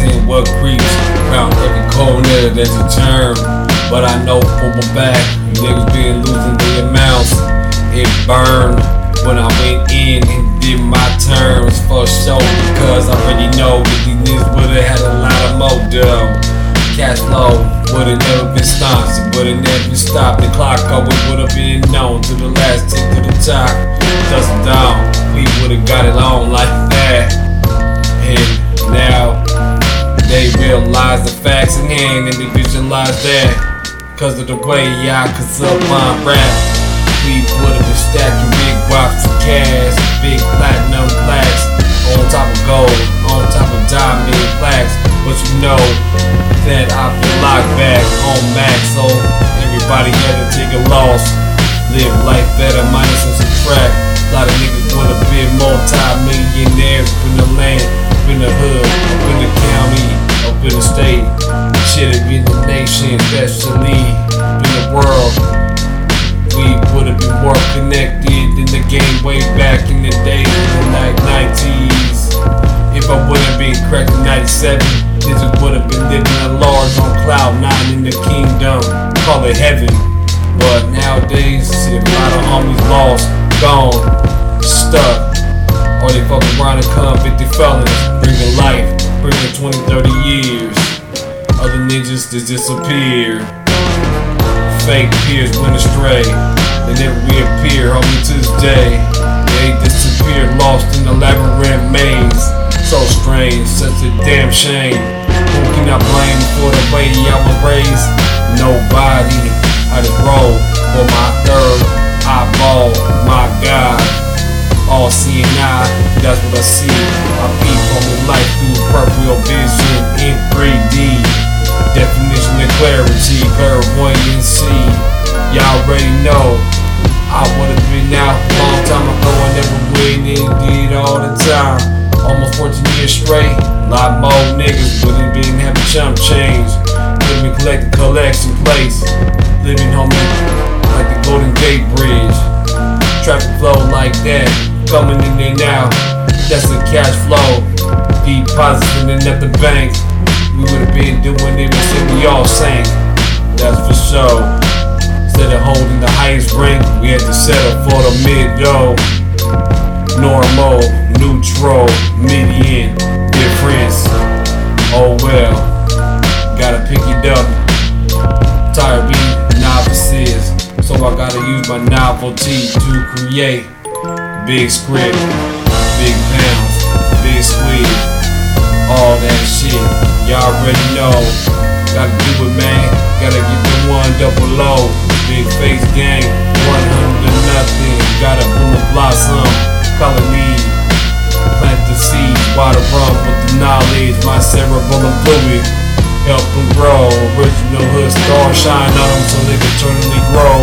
and what creeps around every corner there's a turn. But I know for my back, niggas been losing their amounts. It burned when I went in and did my terms for sure because I already know that these niggas would've had a lot of dough. Cash flow would've never been stopped, it would've never stopped. The clock always would've been known to the last tick to the top. Dust down, we would've got it on like that. In hand and they that. Cause of the way I consult my rap. We would've been stacking big rocks of cash, big platinum plaques, on top of gold, on top of diamond plaques. But you know that I've been locked back on max, so everybody had to take a loss. Live life better, minus and subtract. A lot of niggas would've been multi-millionaires up in the land, up in the hood, up in the county, up in the state. Shit, have been the nation, especially in the world. We would've been more connected in the game way back in the days in the like 90s. If I would've been cracked in 97, niggas would've been living a large on cloud nine in the kingdom. Call it heaven. But nowadays, see a lot of homies lost, gone, stuck. Or they fuck around and come 50 felons, bringing life, bringing 20, 30 years. Other ninjas disappear. Fake peers went astray. They never reappear, homie, to this day. They disappeared, lost in the labyrinth maze. So strange, such a damn shame. Who can I blame for the way I was raised? Nobody. I just roll for my third eyeball, my God. All seeing eye, that's what I see. 14 years straight. Lot more niggas wouldn't been having chump change. Living collecting collection plates. Living homie like the Golden Gate Bridge. Traffic flow like that. Coming in and out. That's the cash flow. Depositing at the bank. We would've been doing it until we all sank. That's for sure. Instead of holding the highest rank, we had to settle for the mid low. Normal, neutral, median, difference. Oh well, gotta pick it up. Tired being novices, so I gotta use my novelty to create big script, big pounds, big squeeze, all that shit. Y'all already know. Gotta do it, man. Gotta get the one double low. Big face gang, 100 to nothing. Gotta boom Plant the seeds, water rum with the knowledge. My cerebellum fluid. Help them grow. Original hood star shine on them so they can eternally grow.